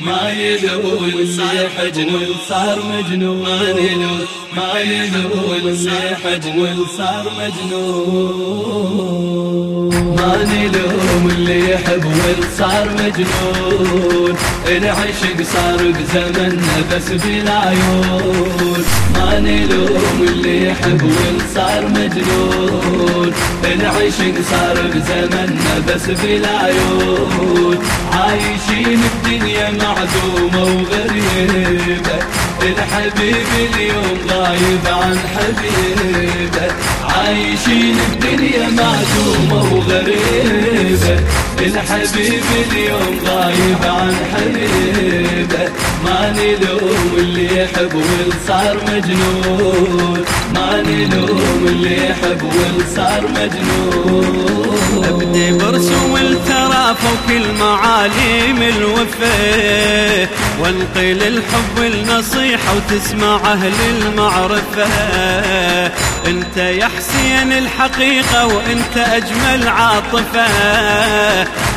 ما يلوم اللي يحب صار مجنون. ما يلوم يلوم اللي يحب صار مجنون. ما نلوم اللي يحب صار مجنون. العشق صار بزمننا بس بالعيون ما نلوم اللي يحب صار مجنون. العشق صار بزمننا بس بالعيون عايشين الدنيا معدومة وغريبة. الحبيب اليوم غايب عن حبيبه. عايشين الدنيا معدومة وغريبة. الحبيب اليوم غايب عن حبيبه. ما نلوم اللي يحب والصار مجنون. ما نلوم اللي يحب والصار مجنون. أبدي برسوم الترافة وكل معاليم الوفاء وانقل الحب النصيحة وتسمع أهل المعرفة. أنت يا حسين الحقيقة وإنت أجمل عاطفة.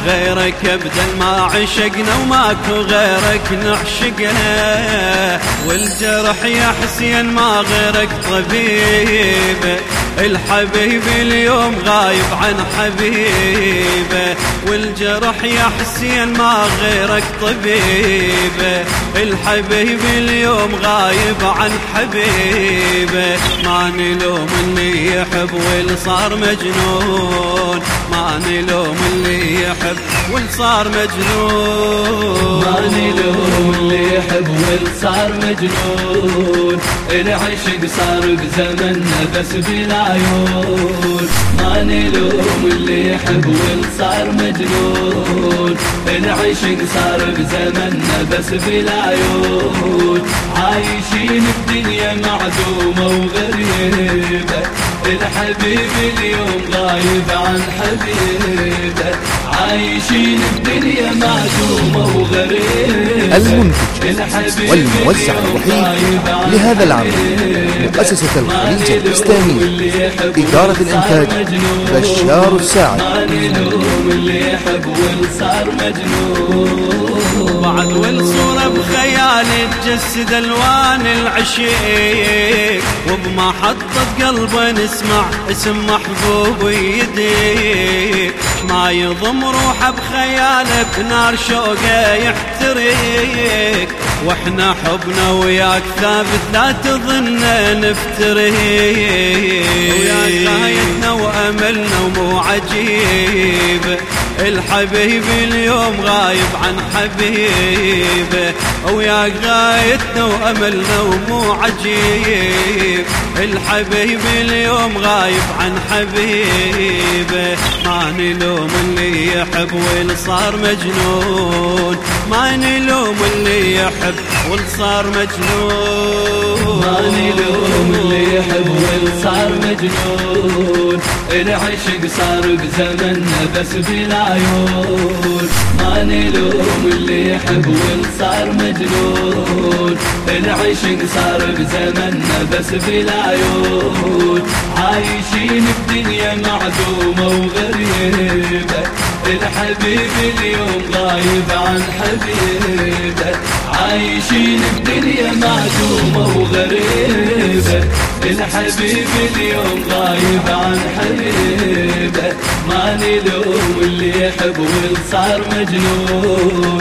غيرك ابدا ما عشقنا وماكو غيرك نعشقه. والجرح يا حسين ما غيرك طبيب. الحبيب اليوم غايب عن حبيبه والجرح يا حسين ما غيرك طبيبه الحبيب اليوم غايب عن حبيبه ما نلوم اللي يحب واللي صار مجنون. ما نلوم اللي يحب واللي صار مجنون. ما نلوم اللي يحب واللي صار مجنون. العشق صار بزمننا بس بالعيون ما نلوم اللي يحب واللي صار مجنون. العشق صار بزمننا بس بالعيون عايشين الدنيا معدومة وغريبة الحبيب اليوم غايب عن حبيبه عايشين الدنيا معدومة وغريبة. المنتج والموزع الوحيد لهذا العمل مؤسسة الخليج الإسلامية إدارة الإنتاج. بشار الساعد. اللي يحب والصار مجنون. بعد والصورة بخيالي تجسد ألوان العشيق. وبمحطة قلبه نسمع اسم محبوب يديك. ما يضم روحه بخياله بنار شوقه يحتريك. وإحنا حبنا وياك ثابت لا تظن نفتريك. وياك غايتنا وأملنا ومو عجيب. الحبيب اليوم غايب عن حبيبه وياك غايتنا وأملنا ومو عجيب. الحبيب اليوم غايب عن حبيبه. ما نلوم اللي يحب واللي صار مجنون. ما نلوم اللي يحب واللي صار مجنون. ما نلوم اللي يحب واللي صار مجنون. العشق صار بزمننا بس بالعيون ما نلوم اللي يحب واللي صار مجنون. العشق صار بزمننا بس بالعيون عايشين الدنيا معدومة وغريبة. الحبيب اليوم غايب عن حبيبه. عايشين الدنيا معدومة وغريبة. الحبيب اليوم غايب عن حبيبه. ما نلوم اللي يحب والصار مجنون.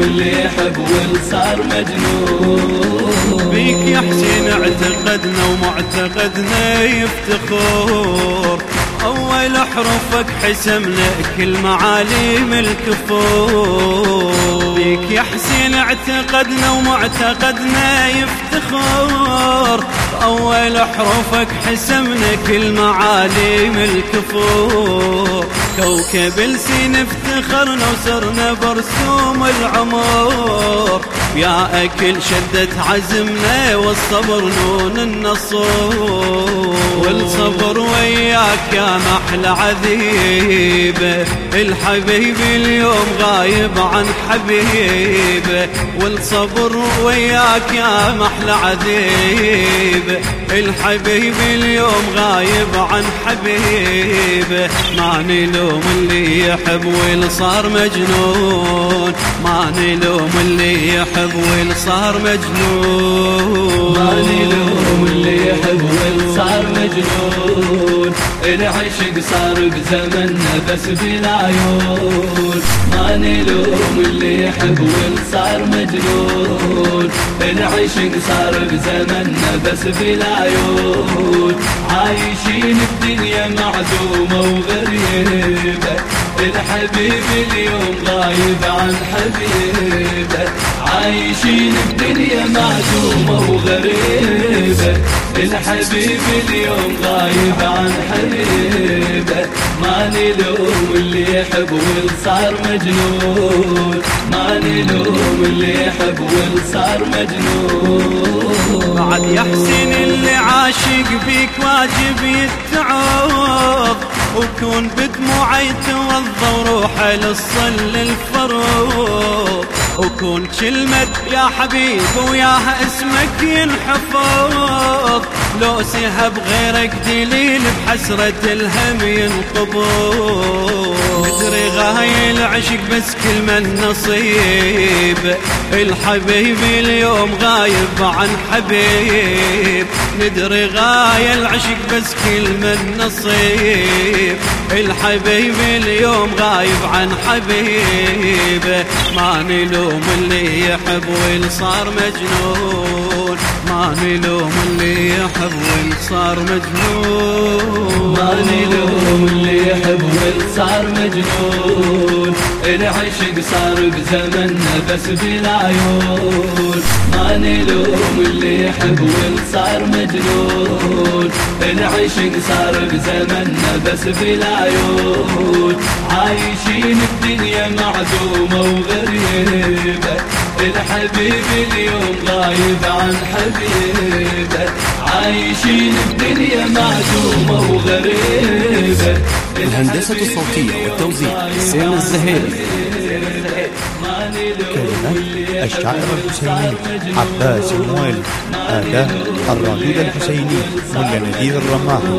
نلوم اللي يحب والصار مجنون. بيك يا حسين اعتقدنا ومعتقدنا يفتخر أول حروفك حسمنا كل معاليم الكفور. بيك يا حسين اعتقدنا ومعتقدنا يفتخر أول حروفك حسمنا كل معاليم الكفور. كوكب السين افتخرنا وسرنا برسوم العمر. يا أكل شدت عزمنا والصبر نون النصور والصبر وياك يا محلى عذيبة الحبيب اليوم غايب عن حبيبه والصبر وياك يا محلى عذيبة الحبيب اليوم غايب عن حبيبه ما نلوم اللي يحب واللي صار مجنون. ما نلوم اللي يحب واللي صار مجنون. ما نلوم اللي يحب واللي صار مجنون. العشق صار بزمننا بس بالعيون ما نلوم اللي يحب واللي صار مجنون؟ العشق صار بزمننا بس بالعيون عايشين الدنيا معدومة وغريبة. الحبيب اليوم غايب عن حبيبه. عايشين الدنيا معدومة وغريبة. الحبيب اليوم غايب عن حبيبه. ما نلوم اللي يحب واللي صار مجنون. ما نلوم اللي يحب واللي صار مجنون. بعد يا حسين اللي عاشق بيك واجب يتعوض وكون بدموعي توضى وروحه للصل الفروض وكون كلمة يا حبيب وياها اسمك ينحفظ لو سهب غيرك دليل بحسرة الهم ينقبض مدري غاي العشق بس كل من نصيب. الحبيب اليوم غايب عن حبيب. ندري غاية العشق بس كل من نصيب. الحبيب اليوم غايب عن حبيبه ما نلوم اللي يحب واللي صار مجنون. ما نلوم اللي يحب صار مجنون. ما نلوم اللي يحب صار مجنون. العشق صار بزمننا بس بالعيون ما نلوم اللي يحب صار مجنون. العشق صار بزمننا بس بالعيون عايشين الدنيا معدومة وغريبة. الحبيب اليوم غايب عن حبيبه. عايشين الدنيا معدومة وغريبة. الهندسة الصوتية والتوزيع حسين الزهيري كلمات الشاعر الحسيني عباس الموالي أداء الرادود الحسيني ملا نذير الرماحي